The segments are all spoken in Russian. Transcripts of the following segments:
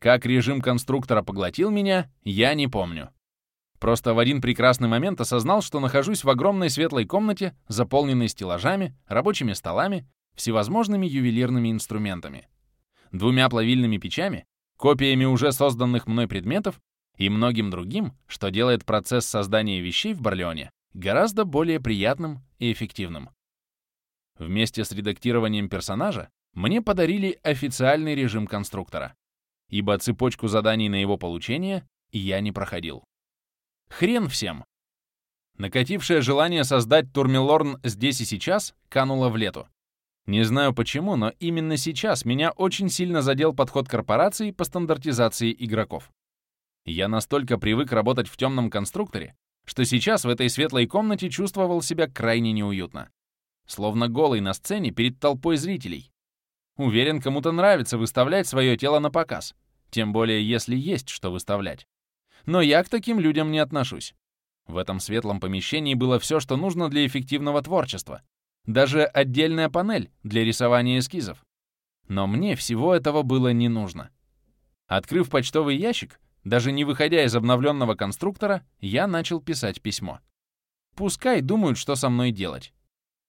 Как режим конструктора поглотил меня, я не помню. Просто в один прекрасный момент осознал, что нахожусь в огромной светлой комнате, заполненной стеллажами, рабочими столами, всевозможными ювелирными инструментами, двумя плавильными печами, копиями уже созданных мной предметов и многим другим, что делает процесс создания вещей в Барлеоне гораздо более приятным и эффективным. Вместе с редактированием персонажа мне подарили официальный режим конструктора, ибо цепочку заданий на его получение я не проходил. Хрен всем! Накатившее желание создать Турмилорн здесь и сейчас кануло в лету. Не знаю почему, но именно сейчас меня очень сильно задел подход корпорации по стандартизации игроков. Я настолько привык работать в темном конструкторе, что сейчас в этой светлой комнате чувствовал себя крайне неуютно. Словно голый на сцене перед толпой зрителей. Уверен, кому-то нравится выставлять свое тело на показ, тем более если есть что выставлять. Но я к таким людям не отношусь. В этом светлом помещении было все, что нужно для эффективного творчества. Даже отдельная панель для рисования эскизов. Но мне всего этого было не нужно. Открыв почтовый ящик, даже не выходя из обновленного конструктора, я начал писать письмо. Пускай думают, что со мной делать.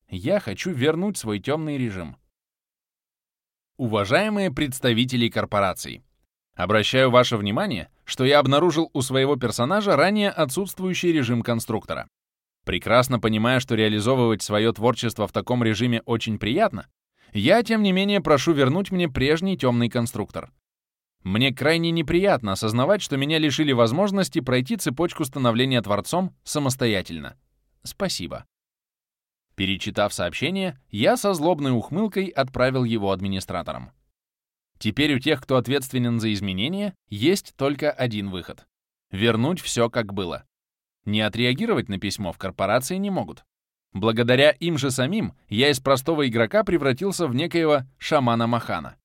Я хочу вернуть свой темный режим. Уважаемые представители корпораций, обращаю ваше внимание, что я обнаружил у своего персонажа ранее отсутствующий режим конструктора. Прекрасно понимая, что реализовывать свое творчество в таком режиме очень приятно, я, тем не менее, прошу вернуть мне прежний темный конструктор. Мне крайне неприятно осознавать, что меня лишили возможности пройти цепочку становления Творцом самостоятельно. Спасибо. Перечитав сообщение, я со злобной ухмылкой отправил его администраторам. Теперь у тех, кто ответственен за изменения, есть только один выход — вернуть все, как было. Не отреагировать на письмо в корпорации не могут. Благодаря им же самим я из простого игрока превратился в некоего шамана Махана.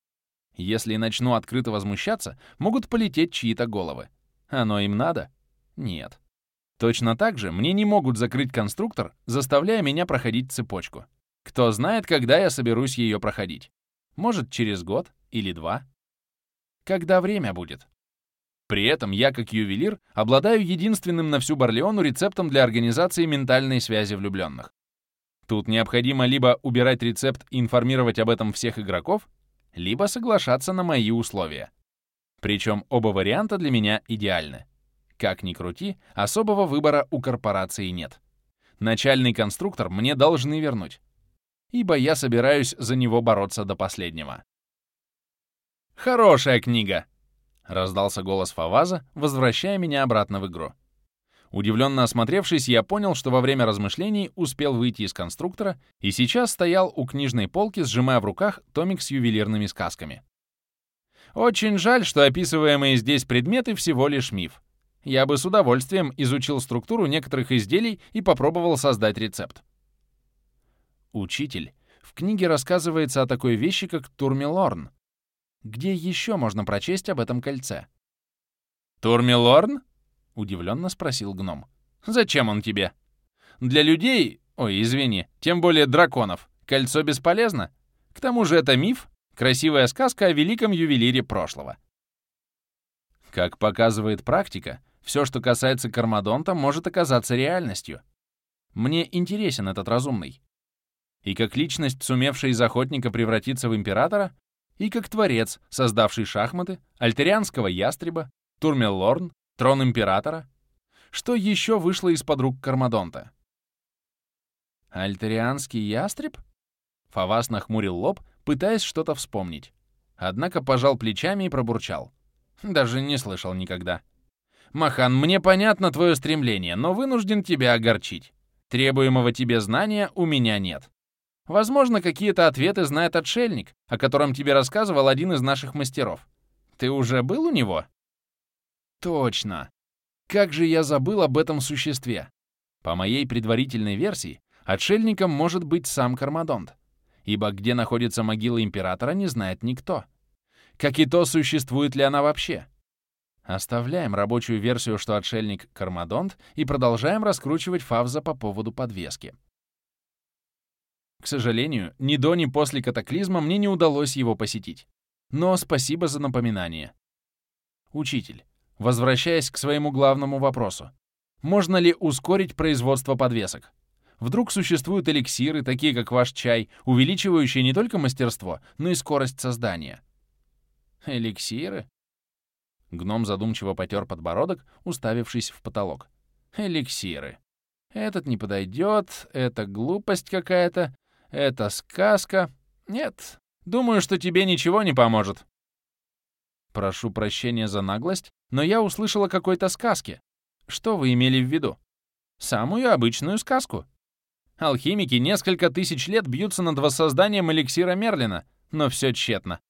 Если начну открыто возмущаться, могут полететь чьи-то головы. Оно им надо? Нет. Точно так же мне не могут закрыть конструктор, заставляя меня проходить цепочку. Кто знает, когда я соберусь ее проходить. Может, через год или два. Когда время будет. При этом я, как ювелир, обладаю единственным на всю Барлеону рецептом для организации ментальной связи влюбленных. Тут необходимо либо убирать рецепт и информировать об этом всех игроков, либо соглашаться на мои условия. Причем оба варианта для меня идеальны. Как ни крути, особого выбора у корпорации нет. Начальный конструктор мне должны вернуть, ибо я собираюсь за него бороться до последнего. «Хорошая книга!» — раздался голос Фаваза, возвращая меня обратно в игру. Удивленно осмотревшись, я понял, что во время размышлений успел выйти из конструктора и сейчас стоял у книжной полки, сжимая в руках томик с ювелирными сказками. Очень жаль, что описываемые здесь предметы всего лишь миф. Я бы с удовольствием изучил структуру некоторых изделий и попробовал создать рецепт. Учитель, в книге рассказывается о такой вещи, как турмилорн. Где еще можно прочесть об этом кольце? Турмилорн? Удивленно спросил гном. «Зачем он тебе?» «Для людей, ой, извини, тем более драконов, кольцо бесполезно. К тому же это миф, красивая сказка о великом ювелире прошлого». Как показывает практика, все, что касается Кармадонта, может оказаться реальностью. Мне интересен этот разумный. И как личность, сумевшая из охотника превратиться в императора, и как творец, создавший шахматы, альтерианского ястреба, Турмеллорн, Трон Императора? Что еще вышло из-под рук Кармадонта? Альтерианский ястреб? Фавас нахмурил лоб, пытаясь что-то вспомнить. Однако пожал плечами и пробурчал. Даже не слышал никогда. «Махан, мне понятно твое стремление, но вынужден тебя огорчить. Требуемого тебе знания у меня нет. Возможно, какие-то ответы знает отшельник, о котором тебе рассказывал один из наших мастеров. Ты уже был у него?» Точно! Как же я забыл об этом существе! По моей предварительной версии, отшельником может быть сам Кармадонт, ибо где находится могила императора, не знает никто. Как и то, существует ли она вообще. Оставляем рабочую версию, что отшельник — Кармадонт, и продолжаем раскручивать Фавза по поводу подвески. К сожалению, ни до, ни после катаклизма мне не удалось его посетить. Но спасибо за напоминание. Учитель, возвращаясь к своему главному вопросу. Можно ли ускорить производство подвесок? Вдруг существуют эликсиры, такие как ваш чай, увеличивающие не только мастерство, но и скорость создания? Эликсиры? Гном задумчиво потер подбородок, уставившись в потолок. Эликсиры. Этот не подойдет, это глупость какая-то, это сказка. Нет, думаю, что тебе ничего не поможет. Прошу прощения за наглость, но я услышала какой-то сказки. Что вы имели в виду? Самую обычную сказку. Алхимики несколько тысяч лет бьются над воссозданием эликсира Мерлина, но все тщетно.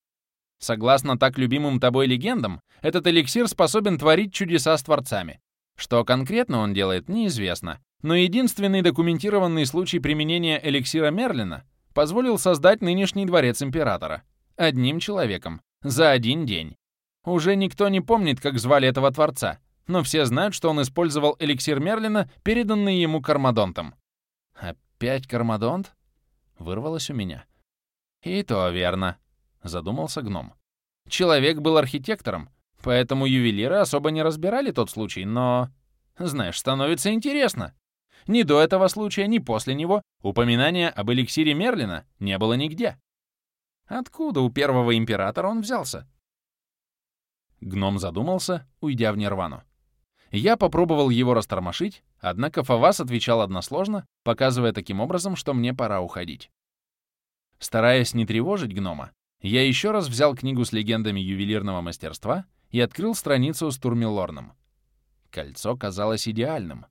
Согласно так любимым тобой легендам, этот эликсир способен творить чудеса с творцами. Что конкретно он делает, неизвестно. Но единственный документированный случай применения эликсира Мерлина позволил создать нынешний дворец императора. Одним человеком. За один день. Уже никто не помнит, как звали этого творца, но все знают, что он использовал эликсир Мерлина, переданный ему Кармадонтом. «Опять Кармадонт?» — вырвалось у меня. «И то верно», — задумался гном. «Человек был архитектором, поэтому ювелиры особо не разбирали тот случай, но...» «Знаешь, становится интересно. Ни до этого случая, ни после него упоминания об эликсире Мерлина не было нигде. Откуда у первого императора он взялся?» Гном задумался, уйдя в нирвану. Я попробовал его растормошить, однако Фавас отвечал односложно, показывая таким образом, что мне пора уходить. Стараясь не тревожить гнома, я еще раз взял книгу с легендами ювелирного мастерства и открыл страницу с Турмилорном. Кольцо казалось идеальным.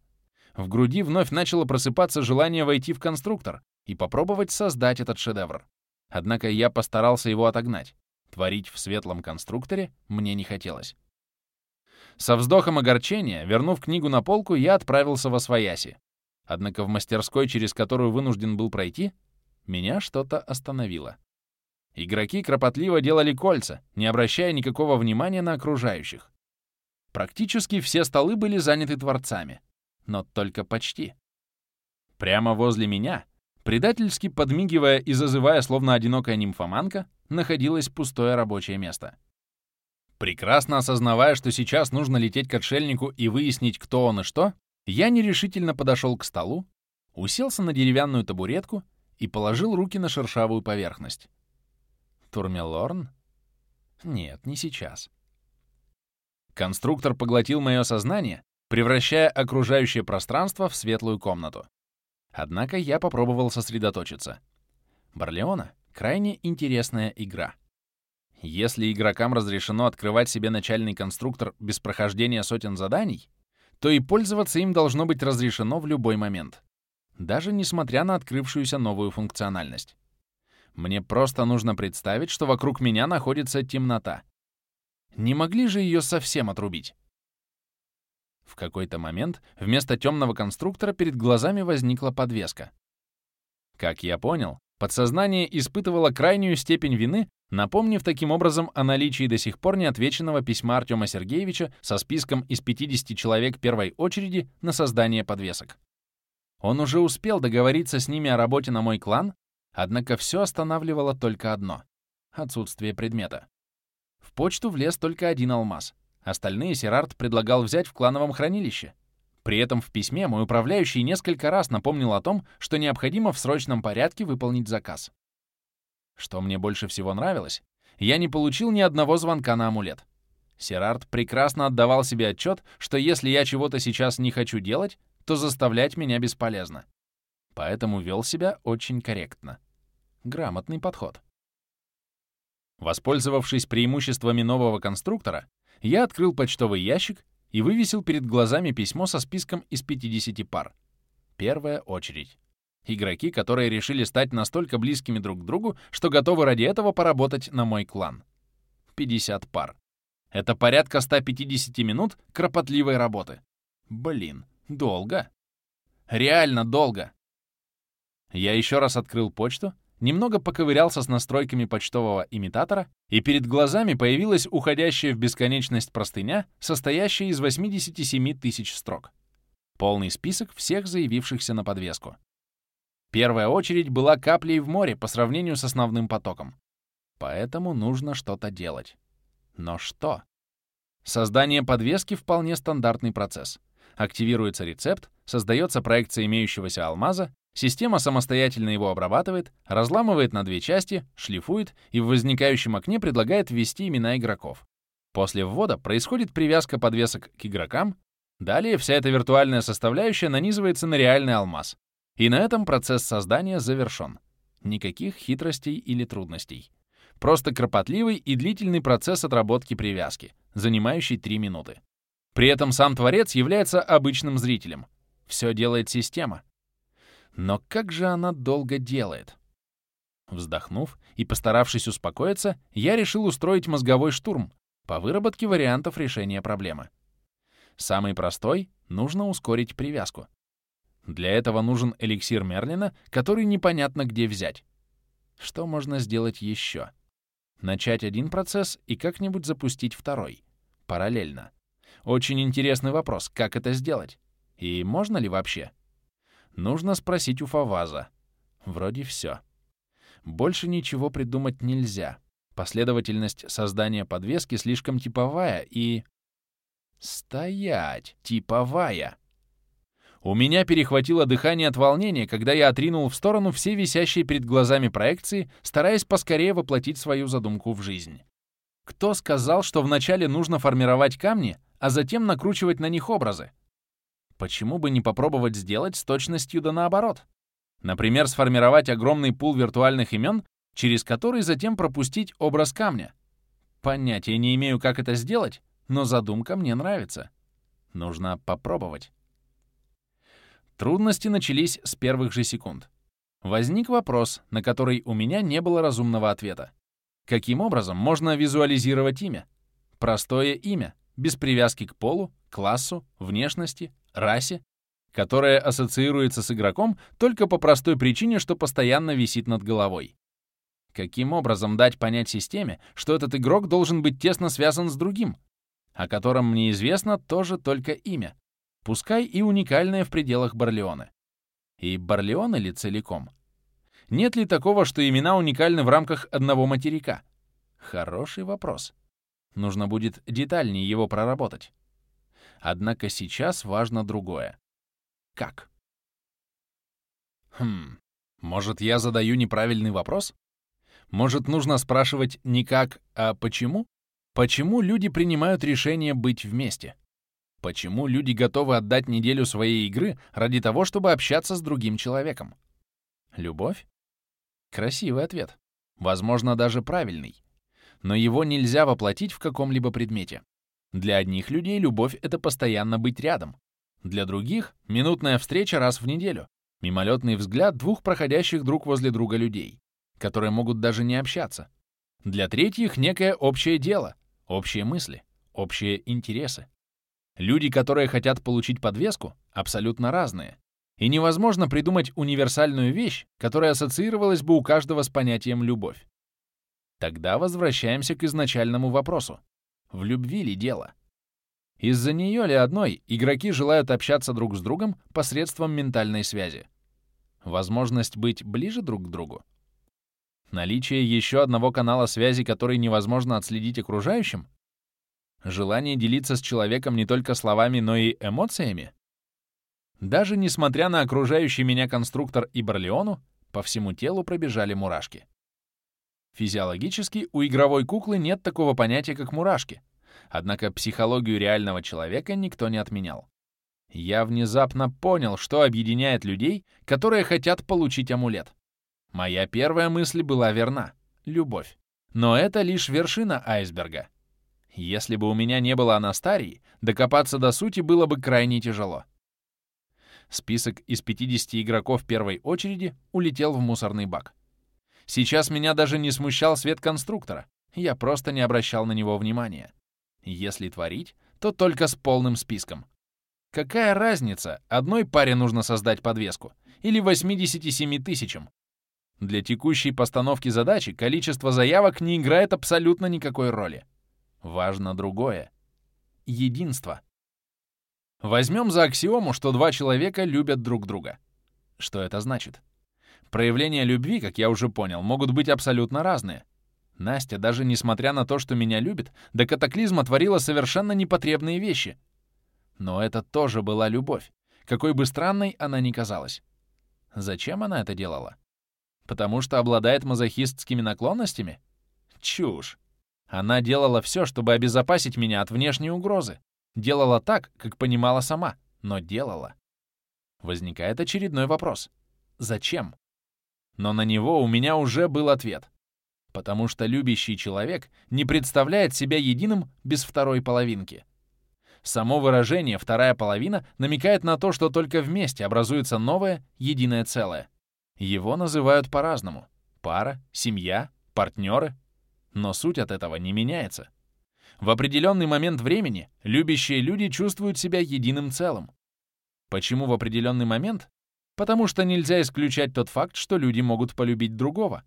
В груди вновь начало просыпаться желание войти в конструктор и попробовать создать этот шедевр. Однако я постарался его отогнать. Творить в светлом конструкторе мне не хотелось. Со вздохом огорчения, вернув книгу на полку, я отправился во свояси. Однако в мастерской, через которую вынужден был пройти, меня что-то остановило. Игроки кропотливо делали кольца, не обращая никакого внимания на окружающих. Практически все столы были заняты творцами, но только почти. Прямо возле меня, предательски подмигивая и зазывая, словно одинокая нимфоманка, находилось пустое рабочее место. Прекрасно осознавая, что сейчас нужно лететь к отшельнику и выяснить, кто он и что, я нерешительно подошел к столу, уселся на деревянную табуретку и положил руки на шершавую поверхность. Турмелорн? Нет, не сейчас. Конструктор поглотил мое сознание, превращая окружающее пространство в светлую комнату. Однако я попробовал сосредоточиться. Барлеона — крайне интересная игра — если игрокам разрешено открывать себе начальный конструктор без прохождения сотен заданий, то и пользоваться им должно быть разрешено в любой момент, даже несмотря на открывшуюся новую функциональность. Мне просто нужно представить, что вокруг меня находится темнота. Не могли же ее совсем отрубить? В какой-то момент вместо темного конструктора перед глазами возникла подвеска. Как я понял, подсознание испытывало крайнюю степень вины напомнив таким образом о наличии до сих пор неотвеченного письма Артема Сергеевича со списком из 50 человек первой очереди на создание подвесок. Он уже успел договориться с ними о работе на мой клан, однако все останавливало только одно — отсутствие предмета. В почту влез только один алмаз. Остальные Серарт предлагал взять в клановом хранилище. При этом в письме мой управляющий несколько раз напомнил о том, что необходимо в срочном порядке выполнить заказ. Что мне больше всего нравилось, я не получил ни одного звонка на амулет. Серард прекрасно отдавал себе отчет, что если я чего-то сейчас не хочу делать, то заставлять меня бесполезно. Поэтому вел себя очень корректно. Грамотный подход. Воспользовавшись преимуществами нового конструктора, я открыл почтовый ящик и вывесил перед глазами письмо со списком из 50 пар. Первая очередь. Игроки, которые решили стать настолько близкими друг к другу, что готовы ради этого поработать на мой клан. 50 пар. Это порядка 150 минут кропотливой работы. Блин, долго. Реально долго. Я еще раз открыл почту, немного поковырялся с настройками почтового имитатора, и перед глазами появилась уходящая в бесконечность простыня, состоящая из 87 тысяч строк. Полный список всех заявившихся на подвеску. Первая очередь была каплей в море по сравнению с основным потоком. Поэтому нужно что-то делать. Но что? Создание подвески — вполне стандартный процесс. Активируется рецепт, создается проекция имеющегося алмаза, система самостоятельно его обрабатывает, разламывает на две части, шлифует и в возникающем окне предлагает ввести имена игроков. После ввода происходит привязка подвесок к игрокам, далее вся эта виртуальная составляющая нанизывается на реальный алмаз. И на этом процесс создания завершен. Никаких хитростей или трудностей. Просто кропотливый и длительный процесс отработки привязки — занимающий 3 минуты. При этом сам творец является обычным зрителем. Все делает система. Но как же она долго делает? Вздохнув и постаравшись успокоиться, я решил устроить мозговой штурм по выработке вариантов решения проблемы. Самый простой — нужно ускорить привязку. Для этого нужен эликсир Мерлина, который непонятно где взять. Что можно сделать еще? Начать один процесс и как-нибудь запустить второй параллельно. Очень интересный вопрос, как это сделать? И можно ли вообще? Нужно спросить у Фаваза. Вроде все. Больше ничего придумать нельзя. Последовательность создания подвески слишком типовая и... Стоять! Типовая! У меня перехватило дыхание от волнения, когда я отринул в сторону все висящие перед глазами проекции, стараясь поскорее воплотить свою задумку в жизнь. Кто сказал, что вначале нужно формировать камни, а затем накручивать на них образы? Почему бы не попробовать сделать с точностью да наоборот? Например, сформировать огромный пул виртуальных имен, через который затем пропустить образ камня. Понятия не имею, как это сделать, но задумка мне нравится. Нужно попробовать. Трудности начались с первых же секунд. Возник вопрос, на который у меня не было разумного ответа. Каким образом можно визуализировать имя? Простое имя, без привязки к полу, классу, внешности, расе, которое ассоциируется с игроком только по простой причине, что постоянно висит над головой. Каким образом дать понять системе, что этот игрок должен быть тесно связан с другим, о котором мне известно тоже только имя, пускай и уникальное в пределах Барлеоны? И Барлеоны ли целиком? Нет ли такого, что имена уникальны в рамках одного материка? Хороший вопрос. Нужно будет детальнее его проработать. Однако сейчас важно другое. Как? Хм, может, я задаю неправильный вопрос? Может, нужно спрашивать не как, а почему? Почему люди принимают решение быть вместе? Почему люди готовы отдать неделю своей игры ради того, чтобы общаться с другим человеком? Любовь? Красивый ответ. Возможно, даже правильный. Но его нельзя воплотить в каком-либо предмете. Для одних людей любовь — это постоянно быть рядом. Для других — минутная встреча раз в неделю, мимолетный взгляд двух проходящих друг возле друга людей, которые могут даже не общаться. Для третьих — некое общее дело, общие мысли, общие интересы. Люди, которые хотят получить подвеску, абсолютно разные. И невозможно придумать универсальную вещь, которая ассоциировалась бы у каждого с понятием «любовь». Тогда возвращаемся к изначальному вопросу. В любви ли дело? Из-за нее ли одной игроки желают общаться друг с другом посредством ментальной связи? Возможность быть ближе друг к другу? Наличие еще одного канала связи, который невозможно отследить окружающим? Желание делиться с человеком не только словами, но и эмоциями? Даже несмотря на окружающий меня конструктор и Барлеону, по всему телу пробежали мурашки. Физиологически у игровой куклы нет такого понятия, как мурашки. Однако психологию реального человека никто не отменял. Я внезапно понял, что объединяет людей, которые хотят получить амулет. Моя первая мысль была верна — любовь. Но это лишь вершина айсберга. Если бы у меня не было Анастарии, докопаться до сути было бы крайне тяжело. Список из 50 игроков первой очереди улетел в мусорный бак. Сейчас меня даже не смущал свет конструктора, я просто не обращал на него внимания. Если творить, то только с полным списком. Какая разница, одной паре нужно создать подвеску или 87 тысячам? Для текущей постановки задачи количество заявок не играет абсолютно никакой роли. Важно другое. Единство. Возьмем за аксиому, что два человека любят друг друга. Что это значит? Проявления любви, как я уже понял, могут быть абсолютно разные. Настя, даже несмотря на то, что меня любит, до катаклизма творила совершенно непотребные вещи. Но это тоже была любовь, какой бы странной она ни казалась. Зачем она это делала? Потому что обладает мазохистскими наклонностями? Чушь. Она делала все, чтобы обезопасить меня от внешней угрозы. Делала так, как понимала сама, но делала. Возникает очередной вопрос. Зачем? Но на него у меня уже был ответ. Потому что любящий человек не представляет себя единым без второй половинки. Само выражение «вторая половина» намекает на то, что только вместе образуется новое, единое целое. Его называют по-разному. Пара, семья, партнеры. Но суть от этого не меняется. В определенный момент времени любящие люди чувствуют себя единым целым. Почему в определенный момент? Потому что нельзя исключать тот факт, что люди могут полюбить другого.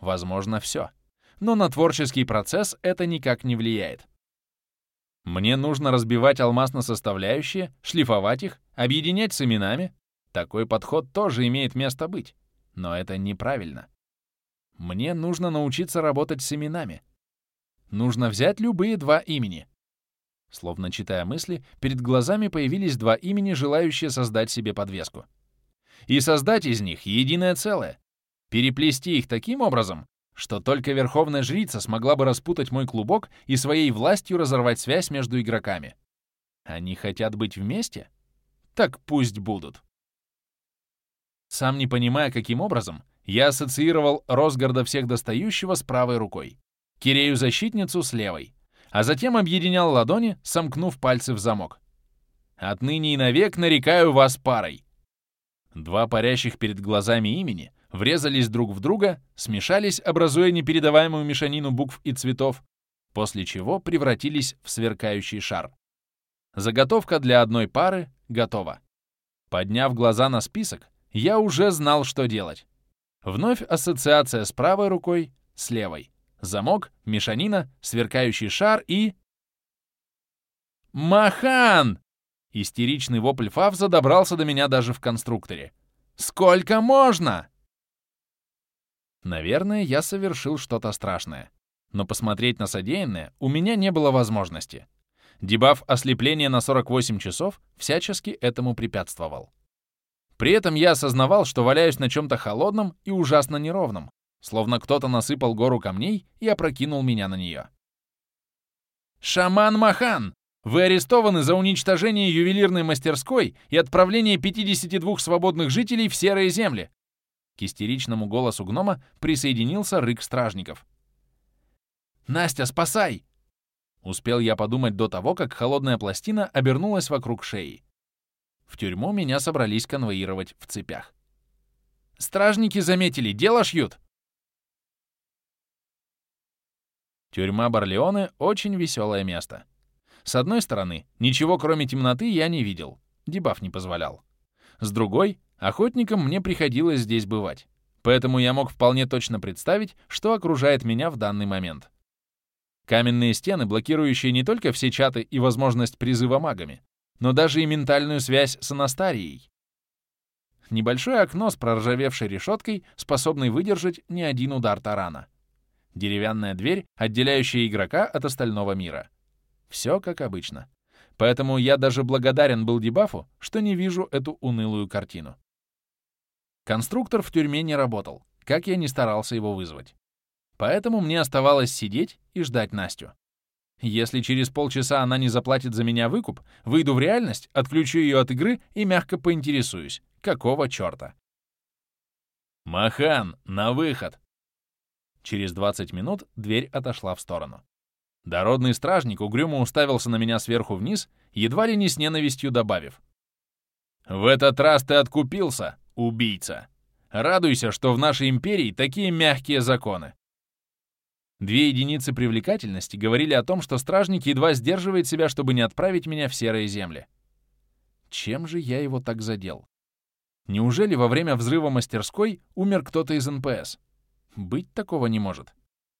Возможно, все. Но на творческий процесс это никак не влияет. Мне нужно разбивать алмаз на составляющие, шлифовать их, объединять с именами. Такой подход тоже имеет место быть. Но это неправильно. Мне нужно научиться работать с именами. Нужно взять любые два имени. Словно читая мысли, перед глазами появились два имени, желающие создать себе подвеску. И создать из них единое целое. Переплести их таким образом, что только Верховная Жрица смогла бы распутать мой клубок и своей властью разорвать связь между игроками. Они хотят быть вместе? Так пусть будут. Сам не понимая, каким образом, я ассоциировал Росгарда всех достающего с правой рукой, Кирею-защитницу с левой, а затем объединял ладони, сомкнув пальцы в замок. «Отныне и навек нарекаю вас парой». Два парящих перед глазами имени врезались друг в друга, смешались, образуя непередаваемую мешанину букв и цветов, после чего превратились в сверкающий шар. Заготовка для одной пары готова. Подняв глаза на список, я уже знал, что делать. Вновь ассоциация с правой рукой, с левой. Замок, мешанина, сверкающий шар и... «Махан!» Истеричный вопль Фавза добрался до меня даже в конструкторе. «Сколько можно?» Наверное, я совершил что-то страшное. Но посмотреть на содеянное у меня не было возможности. Дебаф ослепления на 48 часов всячески этому препятствовал. При этом я осознавал, что валяюсь на чем-то холодном и ужасно неровном, словно кто-то насыпал гору камней и опрокинул меня на нее. «Шаман Махан! Вы арестованы за уничтожение ювелирной мастерской и отправление 52 свободных жителей в серые земли. К истеричному голосу гнома присоединился рык стражников. «Настя, спасай!» Успел я подумать до того, как холодная пластина обернулась вокруг шеи. В тюрьму меня собрались конвоировать в цепях. «Стражники заметили, дело шьют!» Тюрьма Барлеоне — очень веселое место. С одной стороны, ничего кроме темноты я не видел, дебаф не позволял. С другой, Охотникам мне приходилось здесь бывать, поэтому я мог вполне точно представить, что окружает меня в данный момент. Каменные стены, блокирующие не только все чаты и возможность призыва магами, но даже и ментальную связь с Анастарией. Небольшое окно с проржавевшей решеткой, способной выдержать не один удар тарана. Деревянная дверь, отделяющая игрока от остального мира. Все как обычно. Поэтому я даже благодарен был дебафу, что не вижу эту унылую картину. Конструктор в тюрьме не работал, как я не старался его вызвать. Поэтому мне оставалось сидеть и ждать Настю. Если через полчаса она не заплатит за меня выкуп, выйду в реальность, отключу ее от игры и мягко поинтересуюсь, какого черта. «Махан, на выход!» Через 20 минут дверь отошла в сторону. Дородный стражник угрюмо уставился на меня сверху вниз, едва ли не с ненавистью добавив. «В этот раз ты откупился!» Убийца. Радуйся, что в нашей империи такие мягкие законы. Две единицы привлекательности говорили о том, что стражник едва сдерживает себя, чтобы не отправить меня в серые земли. Чем же я его так задел? Неужели во время взрыва мастерской умер кто-то из НПС? Быть такого не может.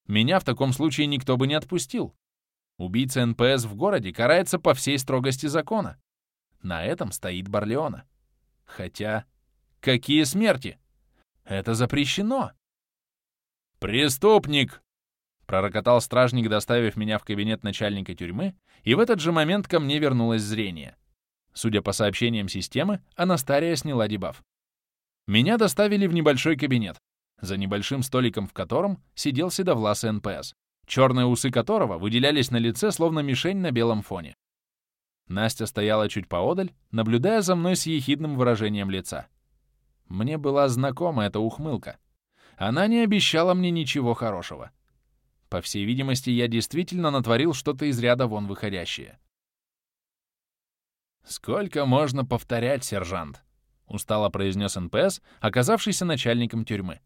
Меня в таком случае никто бы не отпустил. Убийца НПС в городе карается по всей строгости закона. На этом стоит Барлеона. Хотя Какие смерти? Это запрещено. «Преступник!» Пророкотал стражник, доставив меня в кабинет начальника тюрьмы, и в этот же момент ко мне вернулось зрение. Судя по сообщениям системы, Анастария сняла дебаф. Меня доставили в небольшой кабинет, за небольшим столиком в котором сидел седовласый НПС, черные усы которого выделялись на лице, словно мишень на белом фоне. Настя стояла чуть поодаль, наблюдая за мной с ехидным выражением лица. Мне была знакома эта ухмылка. Она не обещала мне ничего хорошего. По всей видимости, я действительно натворил что-то из ряда вон выходящее. «Сколько можно повторять, сержант?» — устало произнес НПС, оказавшийся начальником тюрьмы.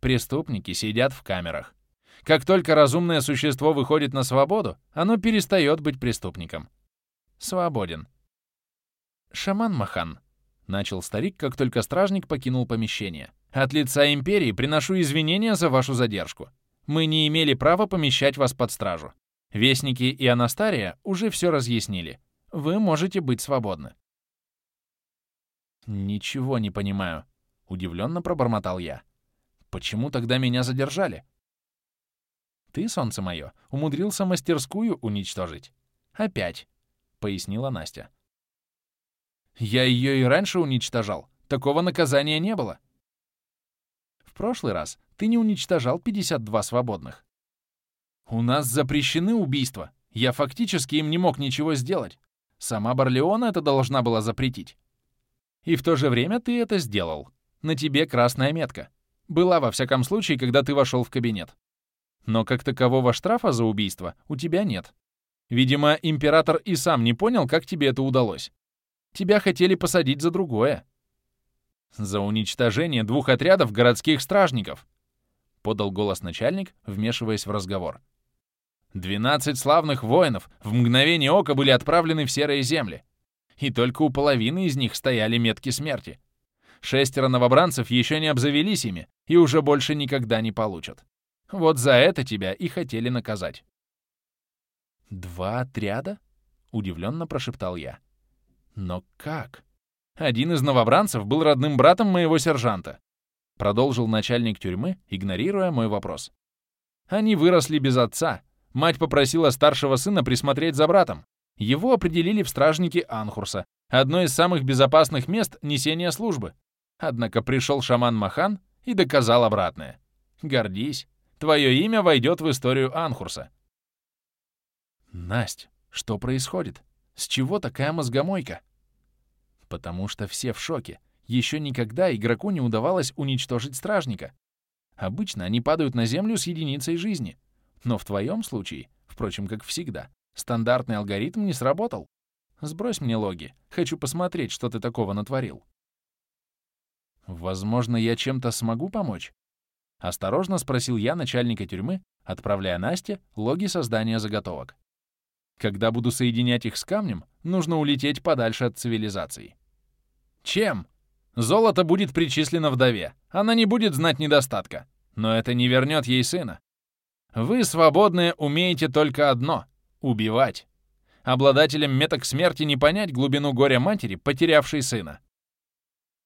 «Преступники сидят в камерах. Как только разумное существо выходит на свободу, оно перестает быть преступником. Свободен». «Шаман Махан», — начал старик, как только стражник покинул помещение. «От лица Империи приношу извинения за вашу задержку. Мы не имели права помещать вас под стражу. Вестники и Анастария уже все разъяснили. Вы можете быть свободны». «Ничего не понимаю», — удивленно пробормотал я. «Почему тогда меня задержали?» «Ты, солнце мое, умудрился мастерскую уничтожить. Опять», — пояснила Настя. «Я ее и раньше уничтожал. Такого наказания не было». «В прошлый раз ты не уничтожал 52 свободных». «У нас запрещены убийства. Я фактически им не мог ничего сделать. Сама Барлеона это должна была запретить. И в то же время ты это сделал. На тебе красная метка. Была во всяком случае, когда ты вошел в кабинет. Но как такового штрафа за убийство у тебя нет. Видимо, император и сам не понял, как тебе это удалось. Тебя хотели посадить за другое. За уничтожение двух отрядов городских стражников, подал голос начальник, вмешиваясь в разговор. Двенадцать славных воинов в мгновение ока были отправлены в серые земли. И только у половины из них стояли метки смерти. Шестеро новобранцев еще не обзавелись ими и уже больше никогда не получат. Вот за это тебя и хотели наказать. «Два отряда?» — удивленно прошептал я. «Но как?» «Один из новобранцев был родным братом моего сержанта», — продолжил начальник тюрьмы, игнорируя мой вопрос. «Они выросли без отца, Мать попросила старшего сына присмотреть за братом. Его определили в стражники Анхурса, одно из самых безопасных мест несения службы. Однако пришел шаман Махан и доказал обратное. Гордись, твое имя войдет в историю Анхурса. Насть, что происходит? С чего такая мозгомойка? Потому что все в шоке. Еще никогда игроку не удавалось уничтожить стражника. Обычно они падают на землю с единицей жизни. Но в твоем случае, впрочем, как всегда, стандартный алгоритм не сработал. Сбрось мне логи. Хочу посмотреть, что ты такого натворил. Возможно, я чем-то смогу помочь? Осторожно спросил я начальника тюрьмы, отправляя Насте логи создания заготовок. Когда буду соединять их с камнем, нужно улететь подальше от цивилизации. Чем? Золото будет причислено вдове. Она не будет знать недостатка. Но это не вернет ей сына. Вы, свободные, умеете только одно — убивать. Обладателям меток смерти не понять глубину горя матери, потерявшей сына.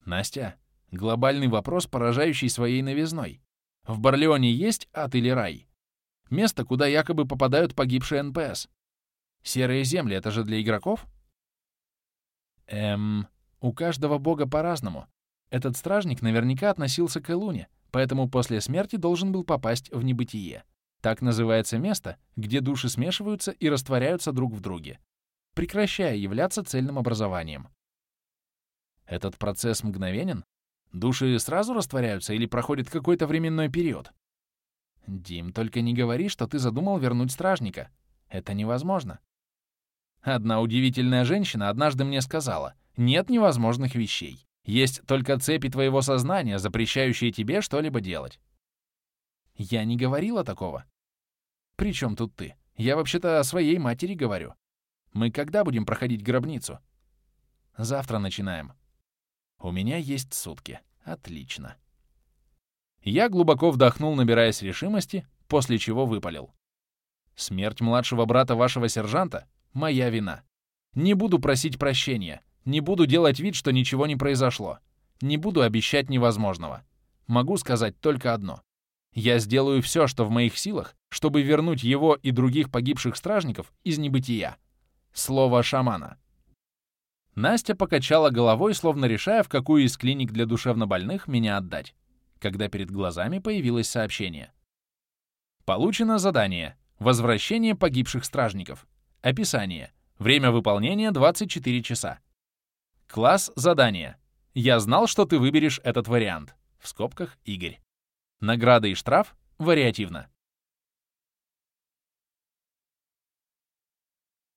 Настя, глобальный вопрос, поражающий своей новизной. В Барлеоне есть ад или рай? Место, куда якобы попадают погибшие НПС. Серые земли — это же для игроков? Эм, у каждого бога по-разному. Этот стражник наверняка относился к Элуне, поэтому после смерти должен был попасть в небытие. Так называется место, где души смешиваются и растворяются друг в друге, прекращая являться цельным образованием. Этот процесс мгновенен? Души сразу растворяются или проходит какой-то временной период? Дим, только не говори, что ты задумал вернуть стражника. Это невозможно. Одна удивительная женщина однажды мне сказала, нет невозможных вещей. Есть только цепи твоего сознания, запрещающие тебе что-либо делать. Я не говорила такого. При чем тут ты? Я вообще-то о своей матери говорю. Мы когда будем проходить гробницу? Завтра начинаем. У меня есть сутки. Отлично. Я глубоко вдохнул, набираясь решимости, после чего выпалил. Смерть младшего брата вашего сержанта — моя вина. Не буду просить прощения, не буду делать вид, что ничего не произошло, не буду обещать невозможного. Могу сказать только одно. Я сделаю все, что в моих силах, чтобы вернуть его и других погибших стражников из небытия. Слово шамана. Настя покачала головой, словно решая, в какую из клиник для душевнобольных меня отдать, когда перед глазами появилось сообщение. Получено задание. Возвращение погибших стражников. Описание. Время выполнения 24 часа. Класс задания. Я знал, что ты выберешь этот вариант. В скобках Игорь. Награда и штраф вариативно.